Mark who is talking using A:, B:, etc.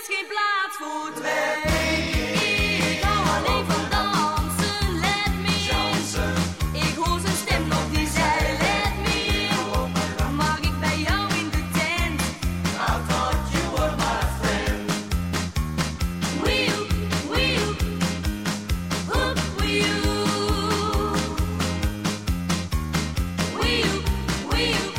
A: is geen plaats voor twee. Ik hou alleen van dansen, let me in. Ik hoor zijn stem nog die zei, let me in. Mag ik bij jou in de tent? I thought you were my friend. Wheel, wheel, hook wheel. Wheel, wheel.